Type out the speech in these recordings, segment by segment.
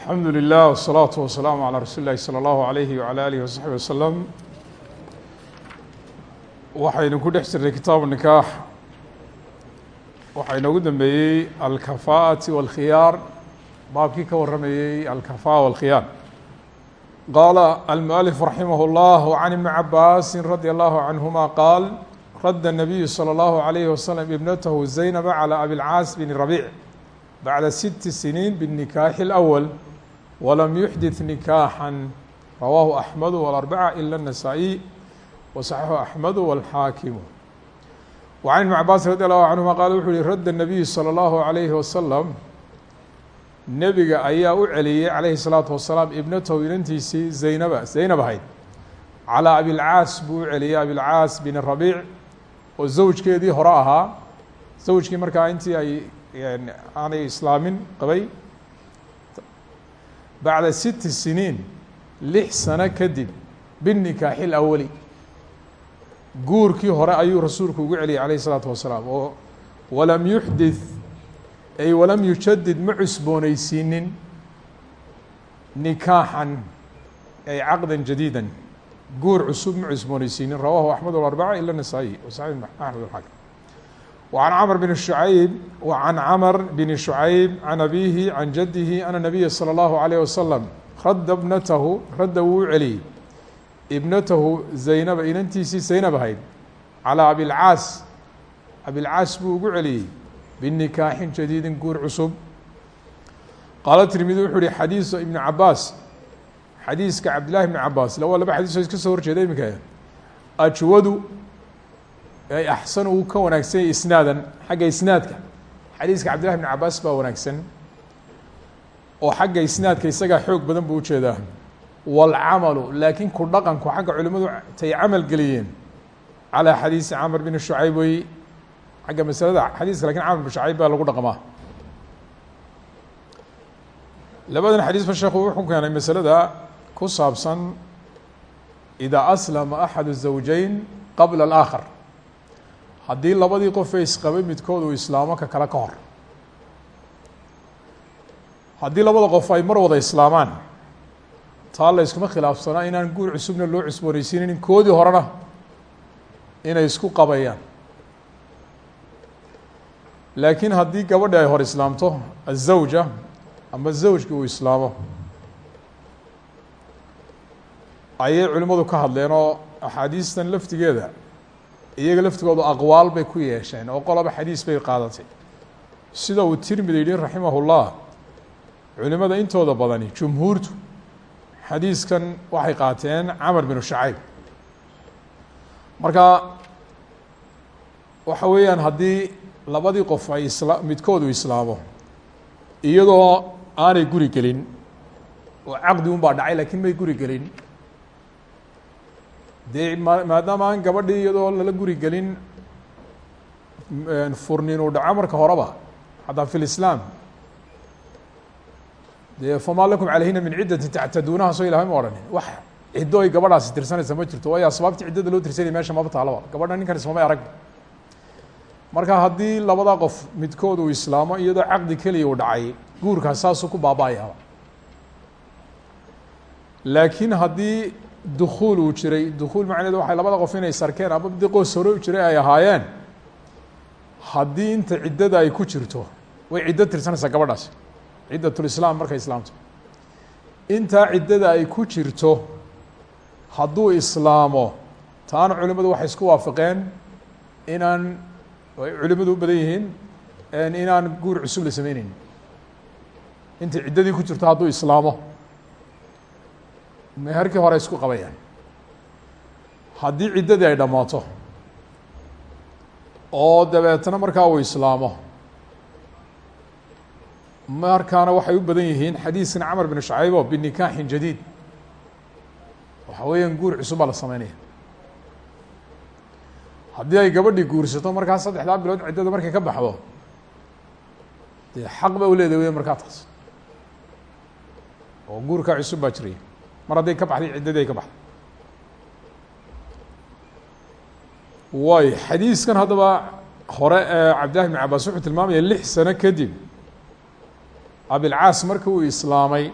alxamdu lilah wالsalaatu wasalaamu calaa rasuuli llahi salى allahu alayhi wala alihi wasaxbi wasalam waxaynu ku dhex jirnay kitaabu nikaax waxaa inoogu dambeeyey alkafaa'ati walkhiyaar baabkii ka warramayey alkafaa walkhiyaar qaala almualif raximah اllah wcan ibni cabaasi radi allahu canhuma qaal radda الnabiyu salى اllahu alayhi wasalam ibnatahu zaynaba calى abilcaas bn rabiic bacda siti siniin bالnikaaxi اlأwl wlam yuxdit nikaaxan rawaahu axmedu walarbaca ila anasaa'i wasaxaxu axmedu walxaakimu. Wa can ibn cabaas radi allahu canhuma qaala wuxuu yihi radda nabiyu salى allahu alayhi wasalam nebiga ayaa u celiyey calayhi salaatu wasalaam ibnatahu inantiisii zaynaba zaynab ahayd. Calaa abilcaas buu u celiyey abilcaas bin rabiic oo zawjkeedii hore ahaa. Zawjkii markaa intii ay aanay islaamin qabay bacda siti siniin lix sano kadib binikaaxi lawali guurkii hore ayuu rasuulku ugu celiyay calayh isalaatu wasalaam oo walam yuxdid ay walam yujadid ma cusboonaysiinin nikaaxan ay caqdan jadiida guur cusub ma cusboonaysiinin. Rawahu axmed alarbaaca ila nasaa-i wasaxi axmed alxakim. وعن cمر بن شhuعayب وعن cمر بن شhuعayب عن أbيه عن جده أن النبي صلى الله عليه وسلم radda بنته radda wuu u celiyey ibnatahu زaynaba inantiisii zaynab ahayd calىa abilcaas abilcaas buu ugu celiyey binikaaxin jadiidin guur cusub qaala tirmidi wuxuu uhi xadiisu iبn cabaas xadiiska cabdالlahi بn cabaas la waa laba xadiis oo iska soo horjeeda iminka ajwadu ay axsan uu ka wanaagsanyay isnaadan xagga isnaadka xadiiska cabdillahi bn cabaas baa wanaagsan oo xagga isnaadka isagaa xoog badan buu ujeedaa wاlcamalu laakiin ku dhaqanku xagga culimadu tay camal geliyeen calىa xadiisi camr bn shucayb wey xagga masalada xadiiska lakin camr bn shucayb baa lagu dhaqmaa labadan xadiisba sheekhu wuxuu keenay masalada ku saabsan idaa aslama axad الزawjeyn qabla الآkhar haddii labadii qof ee isqabay midkood uu islaamo ka kale ka hor haddii labada qof ay mar wada islaamaan taa la yskuma khilaafsanaa inaan guur cusubna loo cusboonaysiinin koodii horena inay isku qabayaan. Laakiin haddii gabadhi ay hor islaamto azawja ama zawjki uu islaamo ayay culimmadu ka hadleen oo axaadiistan laftigeeda iyaga laftigoodu aqwaal bay ku yeesheen oo qolaba xadiis bay qaadatay. Sida uu tirmidi yihi raximah اllah culimada intooda badani jumhuurtu xadiiskan waxay qaateen camar binu shacayb marka waxa weeyaan haddii labadii qof ay isla midkoodu islaamo iyadoo aanay guri gelin oo caqdi un baa dhacay lakiin may guri gelin dee ma maadaama aan gabadhii iyadoo lala guri gelin furnin uu dhaco marka horeba xataa fi lislaam dee famaa lakum calayhina min ciddati tactaduunaha soo ilahay ma odhanin wax ciddo ay gabadhaasi tirsanaysa ma jirto. Waayo asbaabtii ciddada loo tirsanaya meesha maba taalaba gabadha ninkan ismamay arag. Marka haddii labada qof midkood uu islaamo iyadoo caqdi keliya uu dhacay guurkaas saasuu ku baaba-ayaaba laakiin haddii dukuul uu jiray. Dukuul macneedu waxay labada qof inay sarkeen ama di qoos hore u jiray ay ahaayeen haddii inta ciddada ay ku jirto way ciddo tirsanaysaa gabadhaasi ciddatulislaam markay islaamto. Intaa ciddada ay ku jirto hadduu islaamo taana culimadu waxay isku waafaqeen inaan ay culimadu u badan yihiin inaan guur cusub la sameyneyn intay ciddadii ku jirto hadduu islaamo meherkii hore isku qabayaan. Haddii ciddadii ay dhammaato oo dabeetna markaa uu islaamo markaana waxay u badan yihiin xadiiskan camar bin shacaybo binikaaxin jadiid. Waxa weeyaan guur cusub baa la sameynaya. Haddii ay gabadhii guursato markaa saddexdaa bilood ciddada markay ka baxdo dee xaq ba u leedahay weya markaa taas. Oo guurkaa cusub baa jiraya mar hadday ka baxday ciddadii ay ka baxday. Waayo xadiiskan haddaba hore ee cabdillahi bn cabaas wuxuu tilmaamaya lix sano kadib abilcaas markii uu islaamay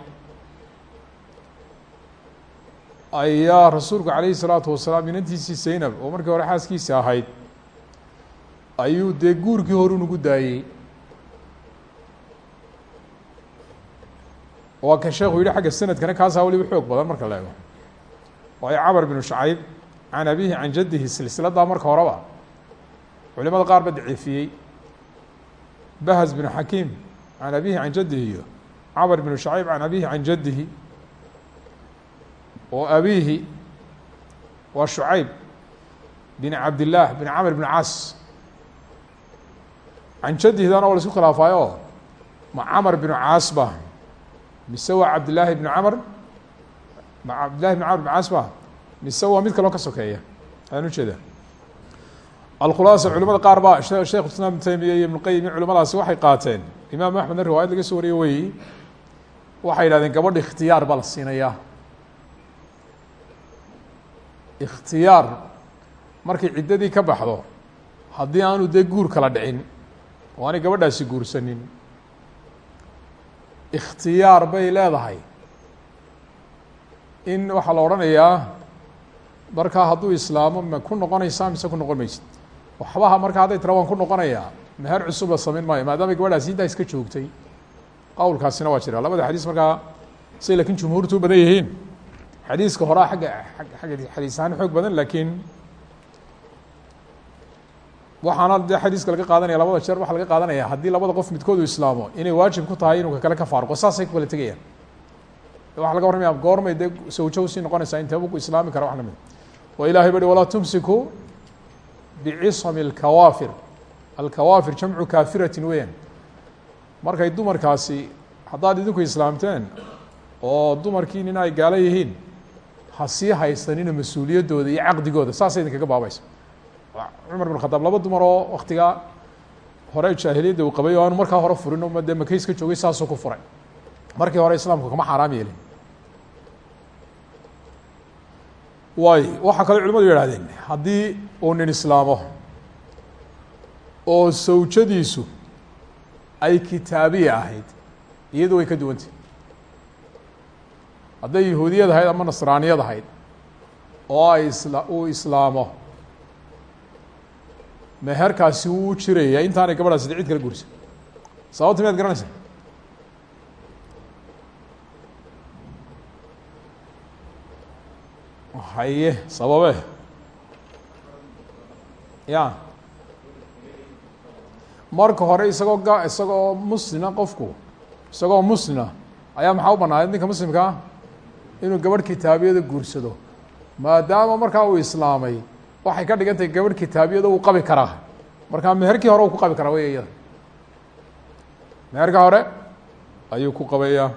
ayaa rasuulku calayhi salaatu wasalaam inantiisii zaynab oo markii hore xaaskiisi ahayd ayuu dee guurkii hore unugu daayey. Waa ka sheekhu yihi xagga sanadkana kaasaa weliba xoog badan marka la ego waayo camar binu shacayb can abihi can jaddihi silsiladaa marka horeba. Culimada qaar ba daciifiyey. Bahz binu xakiim can abihi can jaddihi iyo camar binu shacayb can abihi can jaddihi. Oo abihi waa shucayb bin cabdillaah bin camr bn caas. Can jaddihdana waa la isku khilaafaayo. Ma camar binu caas ba mise waa cabdillaahi bn camr cabdillahi bn camr bn caas ba mise waa mid kaloo ka sokeeya? Ayaan ujeeda alkhulaasa culimada qaar ba sheekh islaam ibn taymiya iyo ibn qayim iyo culimadaasi waxay qaateen. Imaam axmedna riwaayad laga soo wariye wey waxay yihahdeen gabadha ikhtiyaar baa la siinayaa. Ikhtiyaar markay ciddadii ka baxdo haddii aanu dee guur kala dhicin oo aanay gabadhaasi guursanin ikhtiyaar bay leedahay. In waxaa la odhanayaa markaa hadduu islaamo ma ku noqonaysaa mise ku noqon maysid. Waxbaha markaa hadday tira waan ku noqonayaa meher cusub la samayn maayo maadaamay gabadhaasi intaa iska joogtay. Qowlkaasina waa jira. Labada xadiis markaa say lakiin jumhuurtu u badan yihiin. Xadiiska horaa agga agga xadiis xoog badan lakiin waxaana dee xadiiska laga qaadanaya labada jeer waxaa laga qaadanaya haddii labada qof midkoodu islaamo inay waajib ku tahay inuu kakale ka faaruqo saasay ku kala tegayaan. Waxaa laga warramaya goormay dee sawjo u sii noqonaysaa inteebu ku islaami kara wax la mid oo ilahay ba hi walaa tumsiku bicisami alkawaafir. Alkawaafir jamcu kaafiratin weeyaan. Markay dumarkaasi haddaad idinku islaamteen oo dumarkii nin ay gaalo yihiin ha sii haysanina mas'uuliyaddooda iyo caqdigooda saasay idinkaga baabaysa cumar bin khadaab laba dumar oo waktigaa hore jaahiliyadda uu qabay oo aanu markaa hore furin o dee makays ka joogay saasuu ku furay. Markii hore islaamku kama xaaraam yeelin. Waay waxaa kaloo culimadu yihahdeen haddii uu nin islaamo oo sawjadiisu ay kitaabiya ahayd iyadu way ka duwantah hadday yahuudiyad ahayd ama nasraaniyad ahayd oo ay isla uu islaamo meherkaasi wuu jiraya. Intaanay gabadhaasi cid kala guursan sababta miyaad garanaysa haye sababe ya marka hore isagoo ga isagoo muslima qofku isagoo muslima ayaa maxaa u banaaday ninka muslimkaa inuu gabadh kitaabiyada guursado. Maadaama markaa uu islaamay waxay ka dhigan tahay gabadh kitaabiyada uu qabi karaa. Markaa meherkii hore uu ku qabi karaa wey iyada meherka hore ayuu ku qabayaa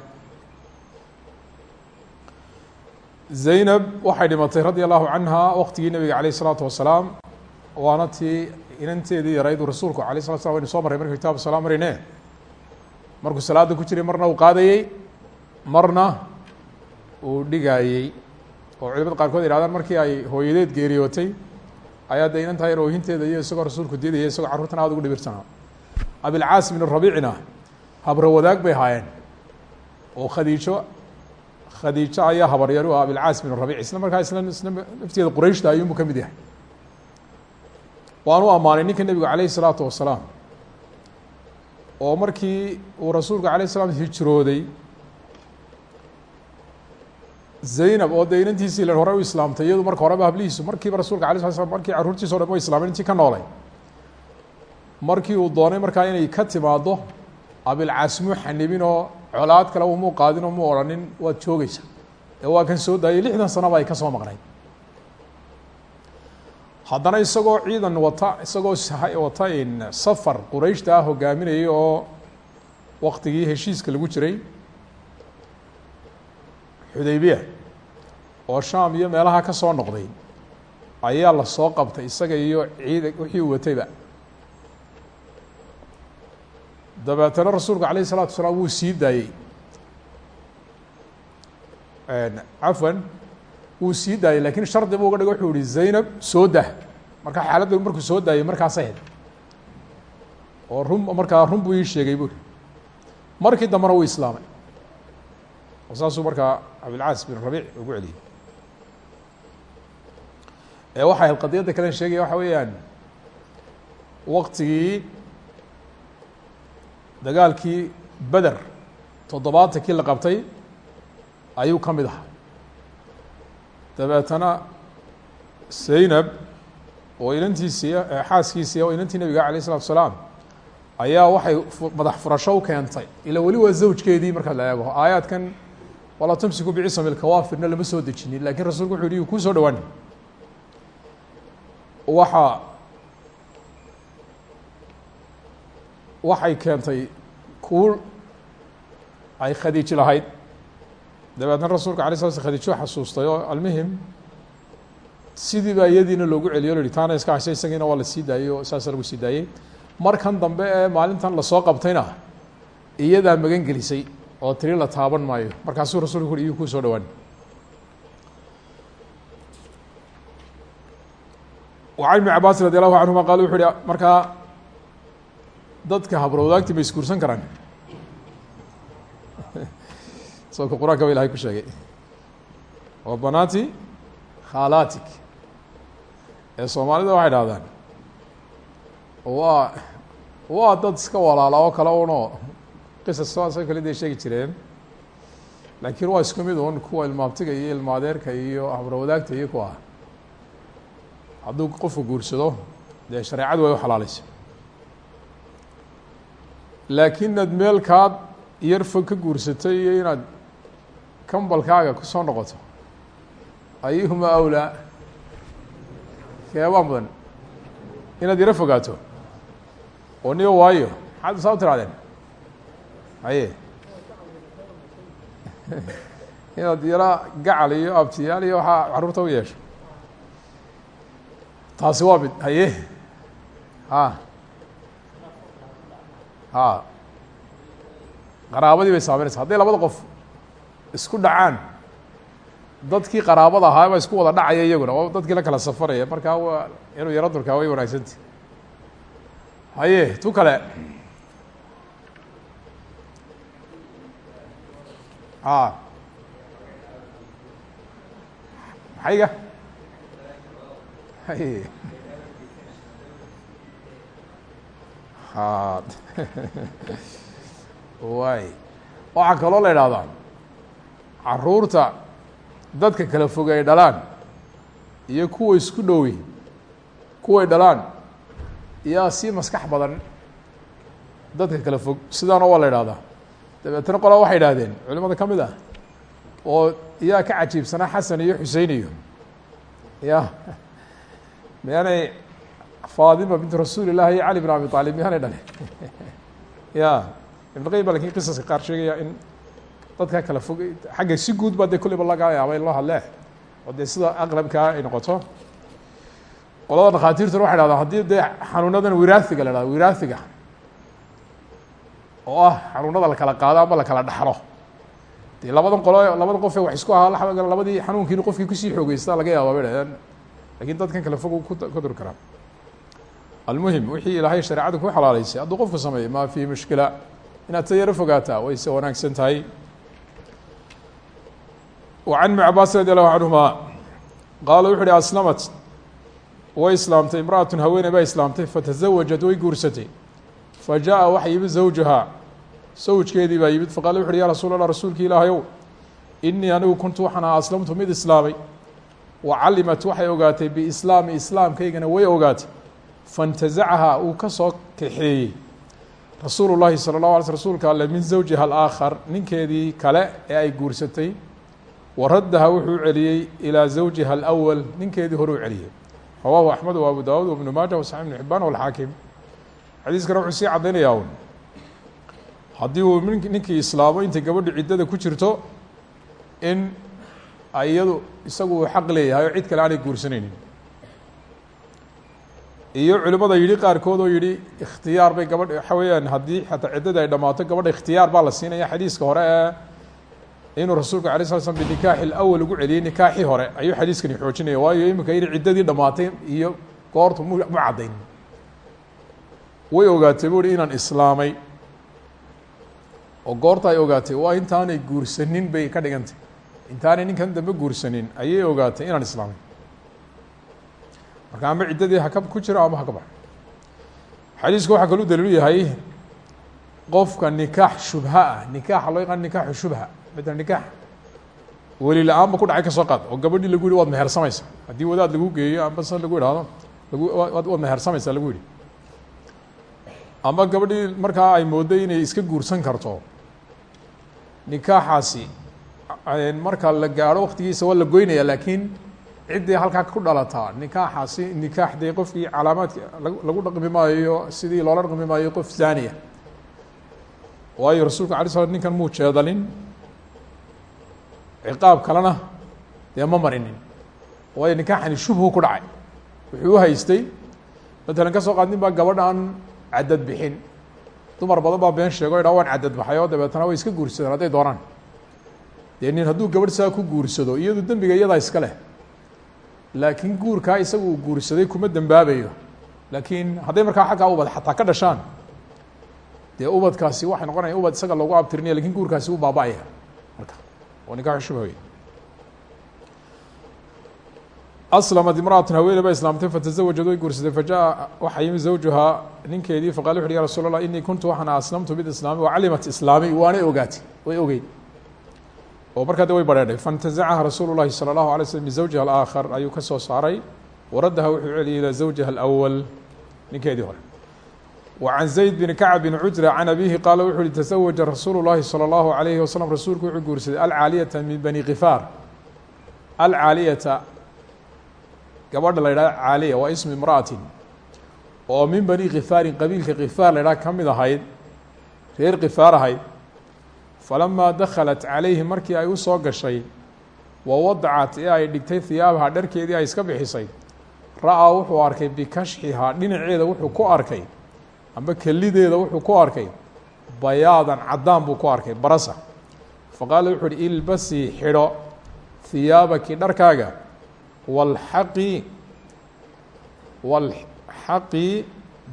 zaynab waxay dhimatay radia allahu canha waqtigii nabiga alayh isalaatu wasalaam waana tii inanteedii yarayduu rasuulku alay slat slam waynu soo marray markii kitabu salaam marayne. Markuu salaada ku jiray marna uu qaadayey marna uu dhigaayey. Oo culimada qaarkood yihahdaan markii ay hooyadeed geeriyootay ayaa de inantaa yar oohinteeda iyo isagoo rasuulku diidaya isagoo carruurtan aada ugu dhibirsanaa abilcaas bin rabiicina habro wadaag bay ahaayeen oo khadiijo khadiijo ayaa habaryar u ah abilcaas bin rabiic. Isla markaa isla isla nafteeda qurayshta ka mid yahay. Waan u ammaanay ninka nebigu calayh isalaatu wasalaam. Oo markii uu rasuulku alayh salaam hijrooday zaynab oo dee inantiisii la hore u islaamtay iyadu marka horeba hablihiisu markiiba rasuulka alay sala slam markii carruurtiisa o dhan wa ka noolay. Markii uu doonay markaa inay ka timaado abilcaas muu xanibin oo colaad kale umuu qaadin oo mu odhanin waad joogeysa ee waa kan soo daayay lixdan sanaba ay ka soo maqnayd haddana isagoo ciidan wata isagoo wata safar qurayshta ah hogaaminayay oo waktigii heshiiska lagu jiray xudaybiya oo shaam iyo meelaha ka soo noqday. Ayaa la soo qabtay isaga iyo ciida wixii uu watayba. Dabeetana rasuulku alayh الsalatu wasalaam wuu sii daayey. Cafwan wuu sii daayey laakiin shardi bu uga dhigo wuxuu yihi zaynab soo dah. Marka xaaladda markuu soo daayey markaasay ahayd. Oo run markaa run buu ii sheegay buri markii dambena wuu islaamay saasuu markaa abilcaas bin rabiic ugu celiyey ee waxay ahayd qadiyadda kalen sheegaya waxa weeyaan waktigii dagaalkii beder toddobaatankii la qabtay ayuu ka mid ahaa. Dabeetana zaynab oo inantiisii xaaskiisii oo inantii nabiga alayh isalatu salaam ayaa waxay madax furasho u keentay. Ila weli waa zawjkeedii markaad la eego. Aayaadkan walaa tumsiku bicisa milkawaafirna lama soo dejinin laakiin rasulku wuxu yihi kuu soo dhawaani. Waxa waxay keentay kuul ay khadiiji lahayd. Dabeetna rasuulka alay sla sl khadiijo xasuustay oo almuhim sidii baa iyadiina loogu celiyo o yihi taana iska hashay isagiina waa la sii daayey oo saasa lagu sii daayey. Markan dambe ee maalintan la soo qabtayna iyadaa magan gelisay oo tiri la taaban maayo. Markaasuu rasuulku uri iyuu kuu soo dhowaan. Wacan ibnu cabaas radi allahu canhuma qaal wuxu uhi markaa dadka habrowdaagti ma isguursan karaan. Soonka qur'aanka ba ilahay ku sheegay. Wa banaati khalaatik. Ee soomaalida waxay dhahdaan wa waa dad iska walaala oo kale uno qisas saasoo kale day sheegi jireen. Laakiin waa isku mid un kuwa ilmaabtiga iyo ilmaadeerka iyo habrowdaagta iyo kuwa. Hadduu qofku guursado dee shareecadu way u xalaalaysa. Laakiin inaad meel kaad yar fog ka guursatay iyo inaad kambalkaaga ku soo noqoto ayuhuma awlaa? Keebaa mudan. Inaad yaro fogaato. Oo niyo waayo maxaad saa u tirahdeen haye inaad yaro gacal iyo abtiyaal iyo waxaa carruurta u yeesho. Taasi waa mid haye ha. Ha. Qaraabadii bay saameynaysa hadday labada qof isku dhacaan dadkii qaraabada ahaa baa isku wada dhacaya iyaguna. Oo dadkii la kala safaraya. Markaa waa inuu yaro durkaa way wanaagsanti haye tu kale maxayga waay waxaa kaloo la idhahdaa carruurta dadka kala fog ay dhalaan iyo kuwa isku dhowi kuway dhalaan iyaa sii maskax badan dadka kala fog sidaana waa la idhahdaa dabeetna qolaa waxay idhahdeen culimada ka mid ah oo iyaa ka cajiibsanaa xasan iyo xusein iyo ya miyaanay faadima bint rasuuli llahi iyo cali bin abi aalib miyaanay dhale? Ya ibn qayim ba laakiin qisaska qaar sheegaya in dadka kala fog xagga si guud ba dee kulleyba laga yaaba in loo hadlee oo dee sida aqrabkaa ay noqoto. Qolada dhakhaatiirtuna waxay dhahdaan haddii dee xanuunadan wiraathiga la hahdo wiraathiga oo ah xanuunada la kala qaado ama la kala dhaxlo dee labadan qolo labada qof ee wax isku ahaa la labadii xanuunkiina qofkii kusii xoogeysta laga yaaba bay dhahdeen lakin dadkan kale fog ka dur karaa almuhim wixii ilaahay shareecada ku xalaaleysay hadduu qofku sameeyo ma fihi mushkila inaad ta yaro fogaataa way se wanaagsan tahay وعن بن cabاs radي الlahu canهuma qaala wuxu uhi aslamat way islaamtay imrأaة haweeney baa islaamtay fatزawajat way guursatay fajaءa waxa yimid zawjuhaa sawjkeedii baa yimid faqaale wuxu uhi ya rasuul allah rasuulki ilaahayow inii anigu kuntu waxaan aha aslamtu mid islaamay. Wa calimat waxay ogaatay biislaami islaamkaygana way ogaatay. Faintazacahaa uu ka soo kaxeeyey. Rasuulu llaahi sala اllah ala sl rsulka ale min zawjiha alaakhar ninkeedii kale ee ay guursatay wa raddaha wuxuu u celiyey ilaa zawjiha alawal ninkeedii hore u celiyey. Rawahu axmed wa abu daawud wabnu maaja wasaxix ibnu xibbaan walxaakim xadiiskana wuxuu sii caddaynayaa un haddii uu ninkii islaamo intay gabadhu ciddada ku jirto in iyadu isagu uu xaq leeyahay oo cid kale aanay guursanaynin. Iyo culimada yidhi qaarkood oo yihi ikhtiyaar bay gabadh waxa weeyaan haddii xataa ciddada ay dhammaato gabadha ikhtiyaar baa la siinaya xadiiska hore ee inuu rasuulku alay sla slam binikaaxi lawal ugu celiyey nikaaxii hore ayuu xadiiskani xoojinaya waayo iminka in ciddadii dhammaatay iyo goortu mu mu caddayn. Way ogaatay bu uhi inaan islaamay oo goorta ay ogaatay waa intaanay guursanin bay ka dhigantay. Intaanay ninkan dambe guursanin. Ayay ogaatay inaan islaamay marka ama ciddadii haka ku jiro ama haka baxo xadiisku waxaa kalu daliilu yahay qofka nikaax shubha ah nikaaxa loo yaqaan nikaaxu shubha mala nikaax. Weli la'aan ba ku dhacay ka soo qaad oo gabadhii lagu yihi waad mehersamaysa haddii wadaad lagu geeyo amba se lagu ihahdo waad mehersamaysa lagu yihi ama gabadhii markaa ay mooday inay iska guursan karto. Nikaaxaasi marka la gaadho waktigiisa waa la goynaya laakiin ciddii halkaa ku dhalataa. Nikaaxaasi nikaax dee qofkii calaamaadki lagu dhaqmi maayo sidii loola dhaqmi maayo qof zaaniya. Waayo rasuulku alay sla ninkan muu jeedalin? Ciqaab kalena dee ma marinin. Waayo nikaaxani shubhu ku dhacay. Wuxuu uhaystay matalan ka soo qaad nin baa gabadhan cadad bixin. Dumar badan baa been sheego dha waan cadad baxay oo dabeetana way iska guursadeen hadday doonaan dee nin hadduu gabadh saa ku guursado iyadu dembiga iyadaa iska leh. Laakiin guurkaa isaga uu guursaday kuma dembaabayo laakiin hadday markaa xaggaa ubad xataa ka dhashaan dee ubadkaasi waxay noqonaya ubad isaga loogu abtirinaya laakiin guurkaasi u baaba-aya. Marka oo nikaaxu shubha aslamat imraatun haweeney baa islaamtay fatazawajad way guursatay fajaءa waxaa yimi zawjuhaa ninkeedii faqal wuxu uhi ya rasuul allah inii kuntu waxaana aslamtu biislaami wacalimat islaami waanay ogaatay way ogeyd oo markaa de way bareedhay faاntazacaha rasuulu llahi salى اllahu alay slm bizawjiha alaakhar ayuu ka soo saaray waraddaha wuxuu celiyay ilaa zawjiha alأwal ninkeedii hore wa can zayd bn kacb bn cujra can abihi qaala wuxu uhi taزawaja rasuulu llahi salى اllahu alayhi wasalam rasuulku wuxuu guursaday alcaaliyata min bani kifaar alcaaliyata gabadha la yidhahdo caaliya waa ismu imra'atin oo min bani khifaarin qabiilka khifaar la yidhaha ka mid ahayd reer khifaar ahayd. Falamaa dakhalat calayhi markii ay u soo gashay wa wadacat ee ay dhigtay hiyaabaha dharkeedii ay iska bixisay. Ra'aa wuxuu arkay bikashxihaa dhinaceeda wuxuu ku arkay amba kelideeda wuxuu ku arkay bayaadan caddaan buu ku arkay barasa. Faqaala wuxu uhi ilbasii xidho hiyaabaki dharkaaga walxaqi walxaqi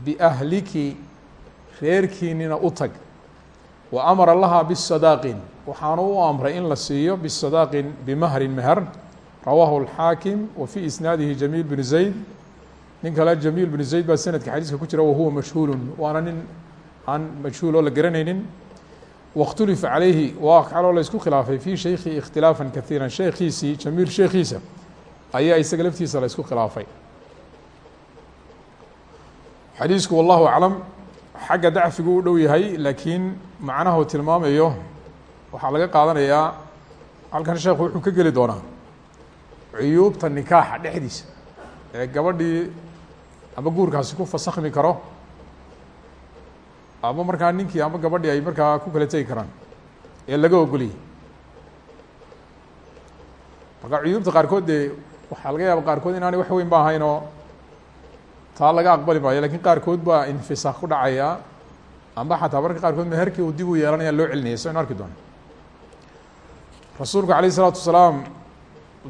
biahliki reerkiinina u tag. wa amara laha bisadaaqin waxaanu u amray in la siiyo bisadaaqin bimahrin meher rawaahu wa fii isnaadihi jamiil bnu zayd nin kale jamiil bnu zayd baa sanadka xadiiska ku jira wahuwa mashhuulun waana nin aan majhuul oo la garanaynin waاkhtulifa calayhi waa kaloo la isku khilaafay fii shaykhi ikhtilaafan kaiira sheekhiisii jamiil sheekhiisa ayaa isaga laftiisa la isku khilaafay. Xadiisku wallahu aclam xagga dacfigu u dhow yahay laakiin macnahu tilmaamayo waxaa laga qaadanayaa halkan sheekhu wuxuu ka geli doonaa cuyuubta nikaaxa dhexdiisa ee gabadhii ama guurkaasi ku fasakhmi karo ama markaa ninkii ama gabadhii ay markaa ku kala tegi karaan ee laga ogoliyey marka cuyuubta qaarkood dee waxaa laga yaaba qaarkood inaanay wax weyn ba ahayn oo taa laga aqbali maayo lakin qaarkood baa infisaaq ku dhacaya amba xataa marka qaarkood meherkii uu dib u yeelanaya loo celinaya so inu arki doono rasuulku alayه الsalaatu wasalaam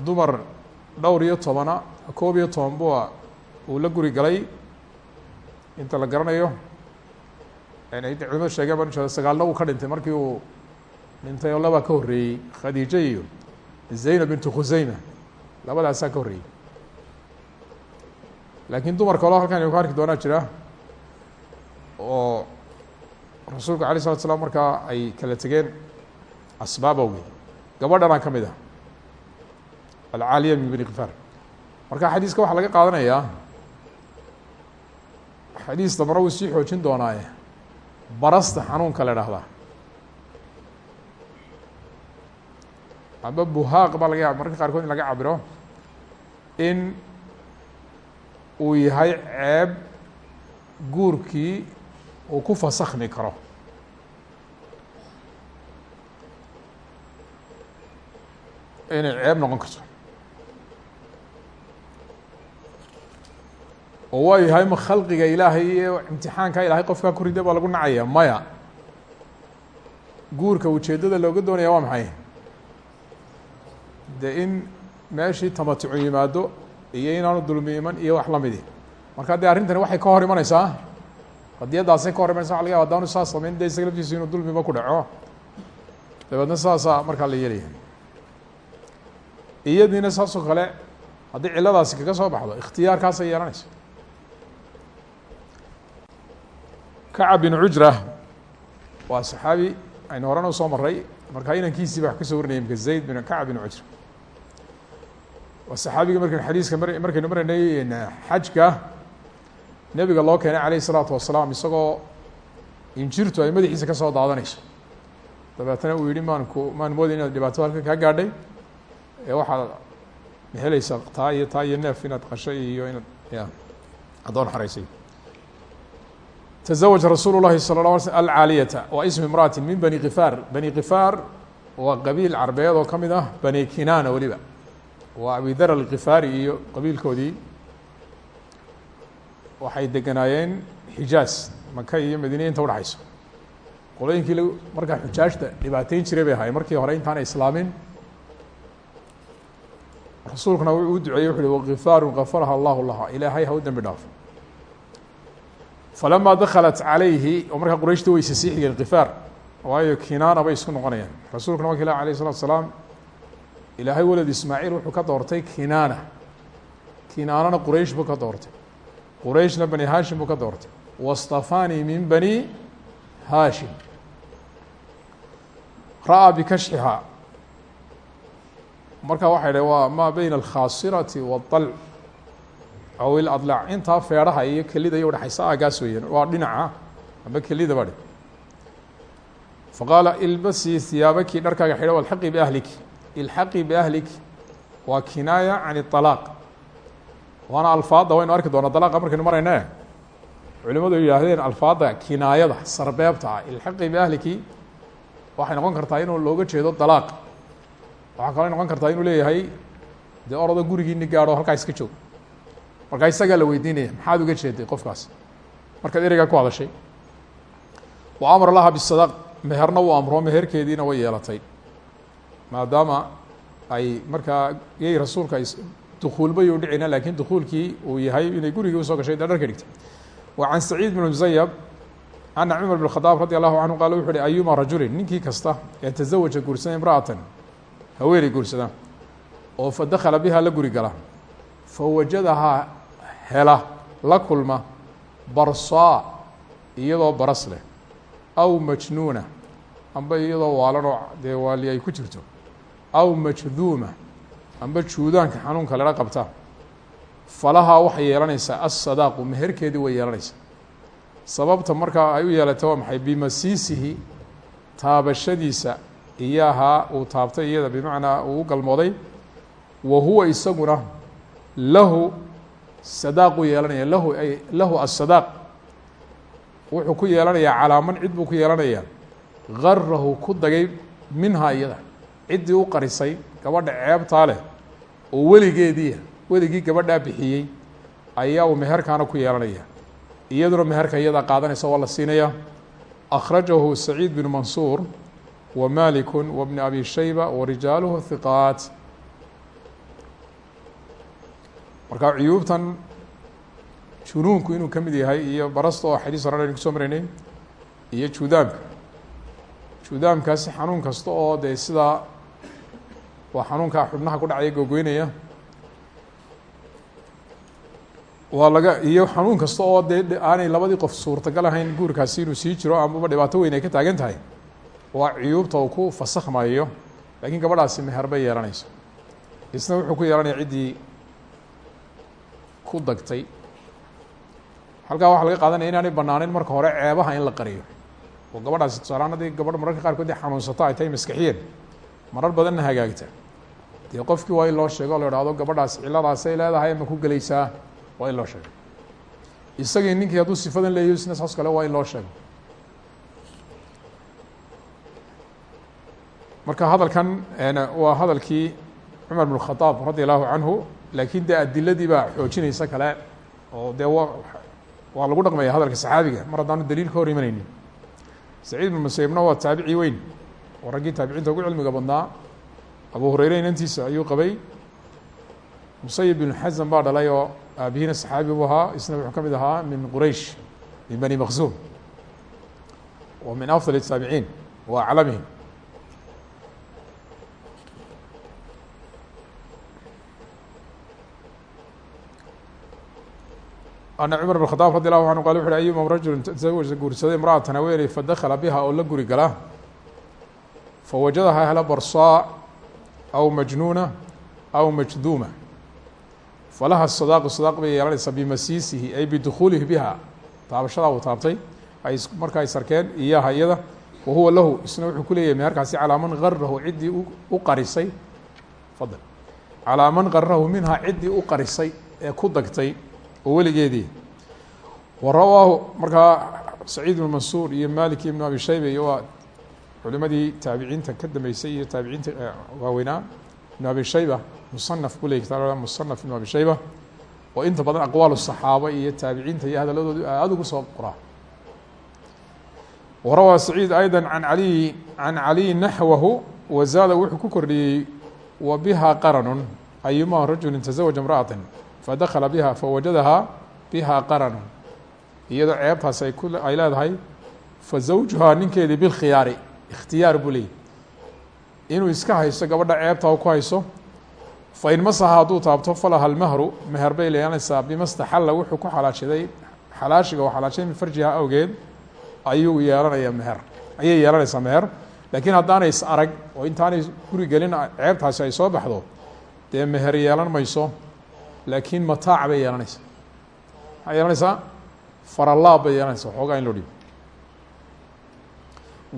dumar dhowr iyo tobana koob iyo toban bua uu la guri galay inta la garanayo culimadu sheegeen ban sheeg sagaalna uu ka dhintay markii uu dhintay oo labaa ka horreeyey khadiija iyo zaynab bintu khuseyma labadaasaa ka horreeyey laakiin dumar kaloo halkan inu ka arki doonaa jira oo rasuulku alay slatu slam markaa ay kala tegeen asbaab awgeed gabadhanaa ka mid ah alcaaliya min bani kifaar marka xadiiska waxaa laga qaadanayaa xadiis dambana wuu sii xoojin doonaaye barasta xanuunka la dhahdaa amba buhaaq baa laga yaaba marka qaarkood in laga cabiro in uu yahay ceeb guurkii uu ku fasakhmi karo. Inay ceeb noqon karto. Oo waa yahay ma khalqiga ilaahay iyo imtixaanka ilaahay qofkaa ku rida baa lagu nacaya? Maya. Guurka ujeeddada looga doonaya waa maxay? De in meeshii tamatucu yimaado iyo inaanu dulmi iman iyo wax lamidi marka dee arrintani waxay ka hor imaneysaa qadiyadaasay ka hor imanaysa waa laga yaba hadaanu saas samayn de isaga inuu dulmiba ku dhaco. Dabeedna saasaa markaa la yeelaya iyadiina saasoo kale haddii ciladaasi kaga soo baxdo ikhtiyaarkaasay yeelanayso. Kacab bin cujra waa saxaabi aynu horena u soo maray markaa inankiisii ba wax ka soo warinaya imka zayd bin kacab bin cujra waa saxaabiga markaynu xadiiska mar markaynu maraynay xajka nebiga loo keenay calayh isalaatu wasalaam isagoo injirtu ay madaxiisa ka soo daadanayso dabeetana uu yihi maanku maan mooday inaad dhibaato halkan kaa gaadhay ee waxaad mehelaysaa taa iyo taa iyo neef inaad qashay iyo inaad ya addoon xaraysay تزawج rasuul الlahi salى اه alay slm alcaaliyata waa ism imrأati min bani kifaar bani kifaar waa qabiil carbeed oo ka mid ah bani kinana weliba waa abidar alkifaari iyo qabiilkoodii. Waxay deganaayeen xijaaz maka iyo madiine inta udhexayso qolooyinkii markaa xujaajta dhibaateyn jiray bay ahaayeen. Markii hore intaana islaamin rasuulkuna u duceeyey wuxu uhi wakifaaru gafaraha allahu laha. Ilaahay ha u dembi dhaafo falama daklat calayhi oo markaa qurayshta wayse sii xigeen kifaar waayo kinaana bay isku noqonayaan rasuulkuna marka ilah alayh الsalatu salaam ilaahay walad ismaaciil wuxuu ka doortay kinaana kinaanana quraysh buu ka doortay qurayshna bani hashim buu ka doortay wاstafanii min bani hashim ra'aa bikashxiha marka waxay dhah waa ma beyna alkhaasirati waالطalc aw iladlac intaa feedhaha iyo kelida iyo udhexaysa aagaas weeyaan waa dhinaca amba kelida ba dhe faqaala ilbasii hiyaabaki dharkaaga xidho walxaqi biahliki ilxaqi biahlik waa kinaaya can iطalaaq waana alfaadda waynu arki doonaa dalaaqa markaynu marayne culimadu yihaahdeen alfaadda kinaayada sarbeebta ah ilxaqi biahliki waxay noqon kartaa inuu looga jeedo dalaaq waxaa kaloo noqon kartaa inuu leeyahay dee orodo gurigiini gaadho halkaa iska joog. Markaa isagaa la weydiinaya maxaad uga jeeday qofkaas? Markaad ereygaa ku hadashay. Wa amara laha bisadaq meherna uu amro meherkeediina way yeelatay maadaama ay markaa yay rasuulka ay dukuulba yu dhicina laakiin dukuulkii uu yahay inay gurigii u soo gashay dee dharka dhigtay wa can saciid bn musayab ana cumar bn khadaab radi allahu canhu qaala wuxu uhi ayuma rajulin ninkii kasta ee tazawaja guursada imra'atan haweeney guursada oo fa dakala biha la guri gala fawajadahaa hela la kulma barsaa iyadoo baras leh aw majnuuna amba iyadoo waalanoo dee waali ay ku jirto aw majduuma amba juudaanka xanuunka lela qabta falahaa waxay yeelanaysaa assadaaqu meherkeedii way yeelanaysaa. Sababta markaa ay u yeelatay waa maxay? Bimasiisihi taabashadiisa iyahaa uu taabtay iyada bimacnaa uu u galmooday wa huwa isaguna lahu sadaaqu yeelanaya lahu ay lahu asadaaq wuxuu ku yeelanayaa calaaman cid buu ku yeelanayaa garahu ku dagay minhaa iyada ciddii u qarisay gabadha ceebtaa leh oo weligeediia weligii gabadhaa bixiyey ayaa uu meherkaana ku yeelanaya. Iyaduna meherka iyadaa qaadanaysa waa la siinaya. Akhrajahu saciid bn mansuur wa maliku wa bn abi shayba wa rijaaluhu hiqaat marka cuyuubtan junuunku inuu ka mid yahay iyo barasta oo xadiis horan aynu ku soo maraynay iyo juudaamka juudaamkaasi xanuun kasta oo dee sidaa waa xanuunkaa xubnaha ku dhacaya googoynaya waa laga iyo xanuun kasta oo dee aanay labadii qof suurtagal ahayn guurkaasi inuu sii jiro amaba dhibaato weyn ay ka taagan tahay. Waa cuyuubta uu ku fasakhmayo laakiin gabadhaasi meher bay yeelanayso isna wuxuu ku yeelanaya ciddii ku dagtay. Halkaa waxaa laga qaadanaya inaanay banaaneyn marka hore ceebaha in la qariyo. Oo gabadhaasi tusaalahaan haddii gabadh mararka qaarkood ay xanuunsato ay tahay maskaxiyan marar badanna hagaagta. Dee qofkii waa in loo sheego o la ihahdo gabadhaasi ciladaasay leedahay ama ku gelaysaa waa in loo sheego. Isagii ninkii hadduu sifadan leeyahy isna saas kale waa in loo sheego. Marka hadalkan waa hadalkii cumar bn khadaab radi allahu canhu laakiin dee adiladii baa xoojinaysa kale oo dee wa waa lagu dhaqmaya hadalka saxaabiga. Mar haddaanu daliil ka hor imanaynin. Saciid bn musaybna waa taabici weyn oo raggii taabiciinta ugu cilmiga badnaa abu hureyre inantiisa ayuu qabay. Musayib bn xasan baa dhalay oo aabihiina saxaabi buu ahaa isna wuxuu ka mid ahaa min quraysh min bani maksuum wa min afdal الtaabiciin wa aclamihim. Ana cumar bn khadaab radi allahu anhu qal wuxu uhi ayuma rajulin tazawaja guursaday imra'atan haweeney fadakhala biha oo la guri gala fawajadahaa hela barsaa aw majnuuna aw majduuma falaha sadaaqu sadaaq bay yeelanaysaa bimasiisihi ay bidukhuulihi biha taabashadaa uu taabtay ay markaa ay sarkeen iyaha iyada wa huwa lahu isna wuxuu ku leeyahay meherkaasi calaa man garahu ciddii u qarisay fadl calaa man garahu minhaa ciddii u qarisay ee ku dagtay oo weligeedii wa rawaahu markaa saciid ibnu mansuur iyo malik ibnu abi shayba iyo culimadii taabiciinta ka dambeysay iyo taabiciinta waaweynaa ibnu abi shayba musanaf buu ley kitaab musanaf ibnu abi shayba. Oo inta badan aqwaal saxaaba iyo taabiciinta iyo hadalladoodu aada ugu soo qoraa warawaa saciid ayda can caliy can caliy naxwahu wazaada wuxuu ku kordhiyey wa biha qaranun ayuma rajulin tazawaja imra'atan fadakala biha fawajadahaa biha qaranun. Iyadoo ceebtaas ay ku ay ikhtiyaar buu leeyay inuu iska haysto gabadha ceebtaa ku hayso fa in masaha hadduu taabto falaha almahru meher bay leelanaysaa bimastaxalla wuxuu ku xalaashaday xalaashiga oo xalaashaday min farjiha awgeed ayuu yeelanayaa meher. Ayay yeelanaysaa meher. Laakiin haddaanay is arag oo intaanay guri gelin ceebtaasi ay soo baxdo dee meher yeelan mayso. Laakiin mataac bay yeelanaysaa. Maxay yeelanaysaa? Faralaab bay yeelanaysaa. Waxoogaa in loo dhibo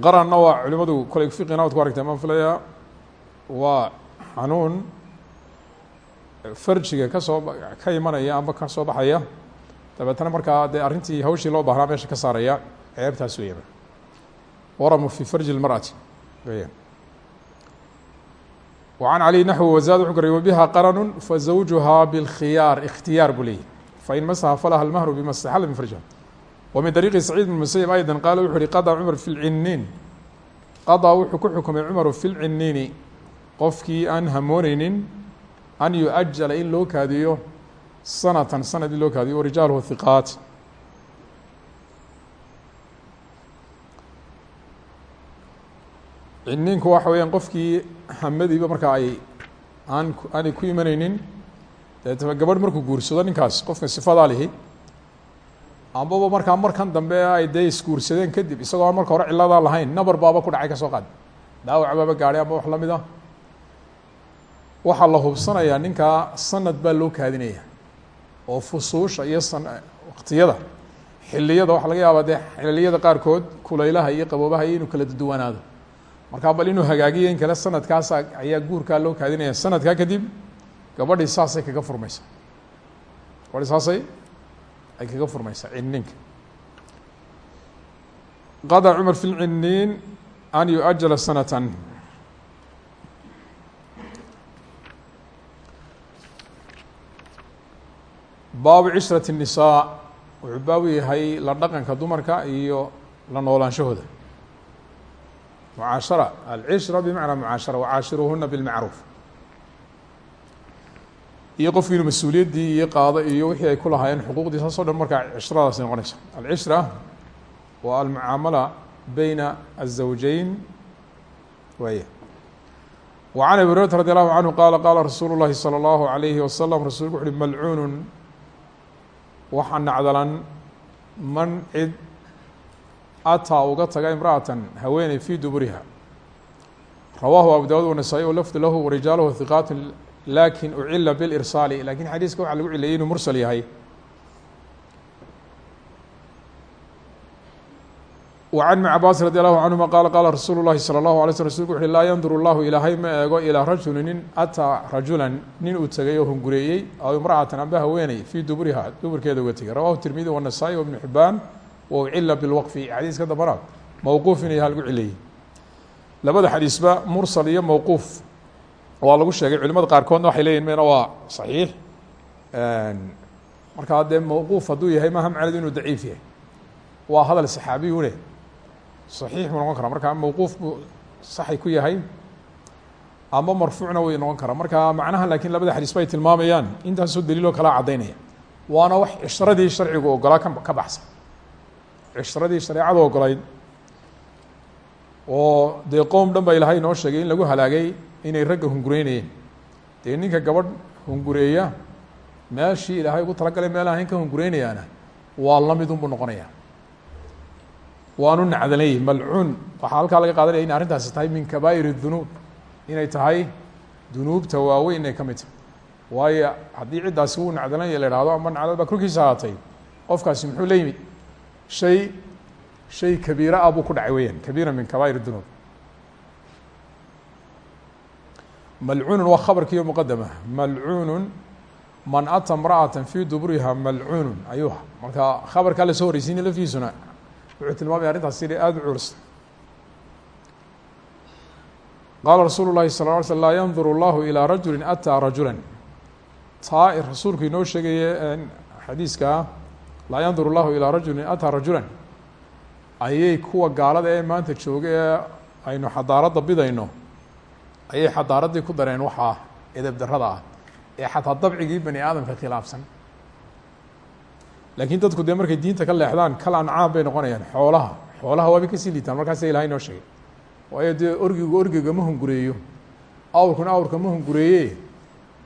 qaranna waa culimadu koley fiqina wad ku aragtay maan filayaa waa xanuun farjiga kasoo ka imanaya ama ka soo baxaya dabeetana markaa dee arrintii hawshii loo baahnaa meesha ka saaraya ceebtaas weeyaan waramu fi farji اlmarأati weyaan وعan عalي naxو wزاد وxuu garay wbiha qarn fazawjuhaa bاlkhiyaar اkhtiyaar buu leeyay fain masaha falaha اlmahru bima اstaxala min farjiha wmin dariiqi saciid bn musayib ayda qaala wuxu uhi qadaa cumar fi lciniin qadaa wuxuu ku xukumay cumaru fi lciniini qofkii aan hamooneynin an yu-ajala in loo kaadiyo sanatan sanad in loo kaadiyo warijaaluhu hiqaat ciniinku waxa weeyaan qofkii hamadiiba markaa ay aan aanay ku imaneynin deetama gabadh markuu guursado ninkaas qofka sifadaalihi ambaba markaa markan dambe ay dee isguursadeen kadib isagoo aan marka hore ciladaa lahayn nabar baaba ku dhacay ka soo qaad. Dhaawac baaba gaadhay ama wax la mid ah. La hubsanayaa ninkaa sanad baa loo kaadinaya oo fusuusha iyo san waktiyada xiliyada waxaa laga yaabaa dee xiliyada qaarkood kulaylaha iyo qaboobaha iyo inuu kala duwanaado. Markaa bal inuu hagaagiyo in kale sanadkaasa ayaa guurkaa loo kaadinaya sanadkaa kadib gabadhii saasay kaga furmaysaa gabadhii saasay ay kaga furmaysaa ciniinka qada cumar fi lciniin an yuajala sanatan. Baabu cishrati الnisaa wuxuu baabu yahay la dhaqanka dumarka iyo la noolaanshahooda mucaashara alcishra bimacnaa mucaashara wacaashiruhuna bilmacruuf iyo qofki inuu mas-uuliyaddii iyo qaado iyo wixii ay ku lahaayeen xuquuqdii saas o dhan markaa cishradaasi noqonaysa alcishra waa almucaamala beyna الزawjeyn waaya وعن أبي هريرة رضي الله عنه قال قال رsuuل الlahi صلى الله عليه وسلم rasulku وxu uhi malcuun waxaa nacdalan man cid ataa uga taga imra'atan haweeney fii duburiha rawaahu abu dawud wanasaa-i walafdu lahu warijaaluhu hiqaat lakin ucila bilirsaali lakin xadiiska waxaa lagu cilayay inuu mursal yahay وعن بن cabاس رضي الله عنهma qال qاla rasuul الlahi slى الlaه علي sل rsulku وxu laa yndr الlahu ilaahay ma eego ilىa rajuli nin ataa rajula nin uu tegay oo hungureeyey aw imra'atan amba haweeney fii duburiha duburkeeda uga tegay rawahu التirmidi والنasaaئي وبن xibaan wcila bاlwqfi xadiiska dambana mowquuf in yaha lagu cileeyey labada xadiisba mursal iyo mowquuf waa lagu sheegay culimada qaarkoodna waxay leyihin mena waa صaxiix markaa dee mowquuf hadduu yahay maha macnedu inuu daciif yahay. Waa hadal saxaabiyune صaxiix buu noqon karaa. Markaa mowquuf buu saxay ku yahay ama marfuucna way noqon karaa. Marka macnaha lakiin labada xadiis bay tilmaamayaan. Intaasoo daliiloo kalaa caddaynaya. Waana wax cishradii sharcigu ogolaa ka ka baxsan. Cishradii shareecadu ogolayd. Oo dee dhan ba ilahay inoo sheegay in lagu halaagay inay ragga hungureynayeen dee ninka gabadh hungureeya meeshii ilaahay ugu talagalay meel ahayn ka hungureynayaana waa lamid unbuu noqonaya waanu nacdalayy malcuun waxaa halkaa laga qaadanaya in arrintaasi tahay min kabaa'ir الdunuub inay tahay dunuubta waaweyn inay ka mid tahay waayo haddii ciddaasi wuu nacdalanaya la ihahdo ama nacdal baa korkiisa ahaatay qofkaasi muxuu la yimid shay shay kabiira ah buu ku dhacay weyaan kabiira min kabaa'ir الdunuub malcuunun waa khabarkiiyo muqadama malcuunun man ata imra'ata fii duburiha malcuunun ayuha marka khabarkaa la soo horeysiinay laftiisuna wuxuu tilmaamaya arrintaas sida aada u culus qaala rasuulu llahi sala ly slm laa yanduru allahu ilaa rajuli ataa rajula taa rasuulku inoo sheegaya xadiiska laa yanduru llahu ilaa rajuli ataa rajula ayay kuwa gaalada ee maanta jooga ee aynu xadaaradda bidayno ayay xadaaraddii ku dareen waxaa edeb darrada ah ee xataa dabcigii bani aadamka khilaafsan. Laakiin dadku dee markay diinta ka leexdaan kal ancaam bay noqonayaan xoolaha. Xoolaha waabay ka sii liitaan markaasa ilahay noo sheegay. Waayo dee orgigu orgiga ma hungureeyo. Awrkuna awrka ma hungureeye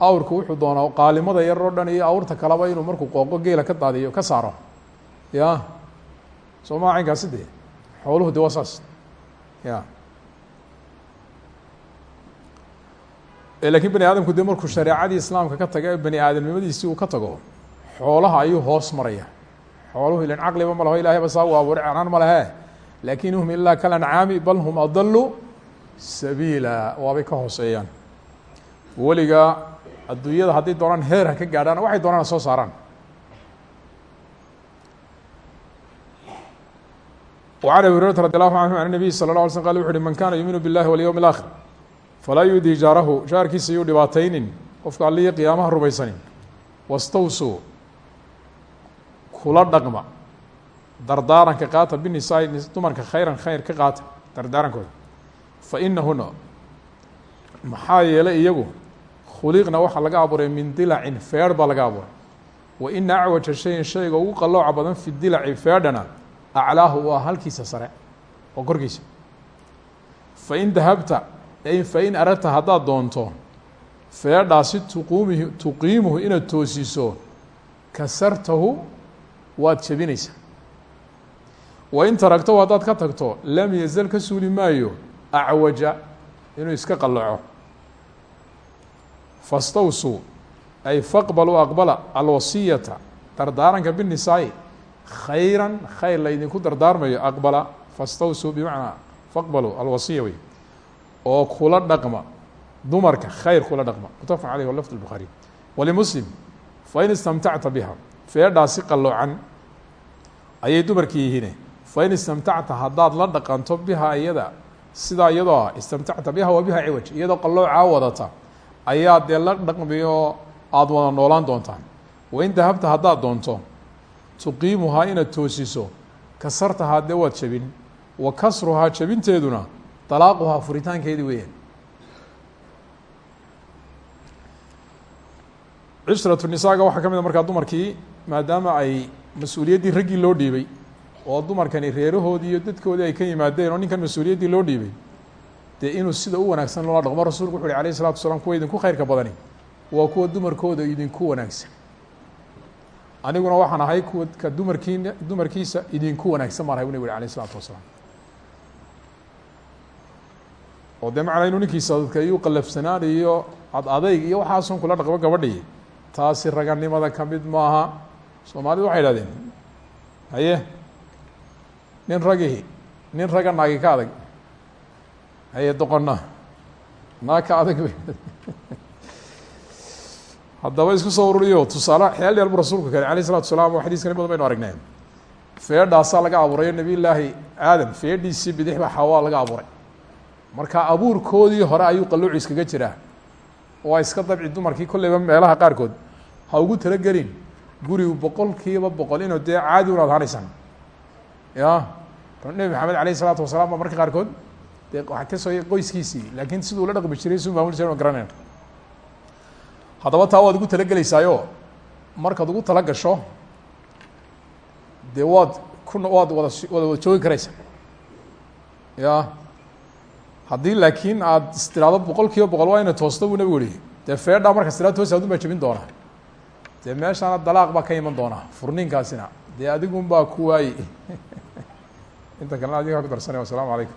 awrku wuxuu doonaa qaalimada yar oo dhan iyo awrta kaleba inuu markuu qooqo geela ka daadiyo ka saaro. Ya soo maa caynkaasi dee xooluhu de waa saas. Ya lakiin bani aadamku dee markuu shareecadii islaamka ka taga ee bani aadamnimadiisii uu ka tago xoolaha ayuu hoos maraya xooluhu ilan caqliba ma laho ilahay ba saa u abuuray canaan ma lehe lakin hum ilaa kalancaami bal hum adalu sabiila waabay ka hooseeyaan weliga adduunyada hadday doonaan heer ha ka gaadhaan waxay doonaan soo saaraan وعن أبي هuريرة رضي الله عنه عن النبي صلى الله علي sلم قال وxu uhi من kاna يuؤmiن بالله واليوم الآخر falaa yudii jaarahu jaarkiisa yuu dhibaataynin qofka allihi qiyaamaha rumaysanin. Wastawsuu kula dhaqma. Dardaaranka qaata binisaai dumarka khayran khayr ka qaata dardaarankooda. Fa inahuna maxaa yeelay iyagu khuliqna waxaa laga abuuray min dilacin feedh baa laga abuuray. Wa ina acwaja shayin shayga ugu qalooca badan fi dilaci feedhana aclaahu waa halkiisa sare oo korkiisa fain dahabta fain aradta haddaad doonto feedhaasi tuquumihi tuqiimuhu inaad toosiso kasartahu waad jebinaysaa wain taragtahu haddaad ka tagto lam yazal ka suuli maayo acwaja inuu iska qallaco. Fastawsuu ay faqbaluu aqbala alwasiyata dardaaranka binisaai khayran khayr laydinku dardaarmayo aqbala fastawsuu bimacnaa faqbaluu alwasiya wey oo kula dhaqma dumarka khayr kula dhaqma mutafaq aleyh lafd الbukhaariي walimuslim fain istamtacta biha feedhaasi qalloocan ayay dumarki yihiine fain istamtacta haddaad la dhaqanto biha iyada sidaa iyadoo ah istamtacta biha wa biha ciwaj iyadoo qalloocaa wadata ayaa dee la dhaqmi oo aada wada noolaan doontaan wain dahabta haddaad doonto tuqiimuhaa inaad toosiso kasartahaa dee waad jebin wa kasruhaa jebinteeduna dalaaquhaa furitaankeedi weeyaan cishratu nisaaga waxaa ka mid a markaa dumarkii maadaama ay mas'uuliyaddii raggii loo dhiibay oo dumarkani reerahoodii iyo dadkoodii ay ka yimaadeen oo ninkan mas'uuliyaddii loo dhiibay dee inuu sida u wanaagsan loola dhaqmo rasuulku wuxu uhi alayh isalatu wasalaam kuwa idinku khayrka badani waa kuwa dumarkooda idinku wanaagsan aniguna waxaan ahay kuwa ka dumarkiina dumarkiisa idinku wanaagsan baan ahay bu nabig alayh isalaatu wasalaam oo dee macnaa inuu ninkiisa dadka iyu qalafsanaan iyo ad adayg iyo waxaasun kula dhaqmo gabadhii. Taasi raganimada ka mid maaha. Soomaalidu waxay idhahdeen haye nin ragi nin raga naagi ka adag. Haye doqonna. Naag ka adag haddaba isku soo ururiyo. Tusaale xeel dheer bu rasuulku keenay. Alayh isalatu salaam oo xadiiska in badan baynu aragnay. Feedhaasaa laga abuurayo nabiy llaahi aadam. Feedhiisii bidix ba xawaa laga abuuray marka abuurkoodii hore ayuu qalluuci iskaga jiraa. Waa iska dabci dumarkii kolleyba meelaha qaarkood. Ha ugu talagelin gurigu boqol kiiba boqol inuu dee caadi un adhaanaysaan ya nebi maxamed alayh isalaatu wasalaam ba marka qaarkood dee waxaa ka sooyay qoyskiisii laakiin siduu la dhaqmi jiray suu maamuli jiray ma haddaba taa waad ugu talagelaysaayo markaad ugu tala gasho dee waad ku waad wada wada wada joogi karaysa. Ya haddii laakiin aad istiraado boqol kiiba boqol waa ina toosto buu nabigu yihi dee feedhaa marka istira toosi adun baa jabin doona dee meeshaana dalaaq baa ka iman doonaa furniinkaasina. Dee adigun baa ku waayi. Inta kalena adinka ku darsanaya wasalaamu calaykum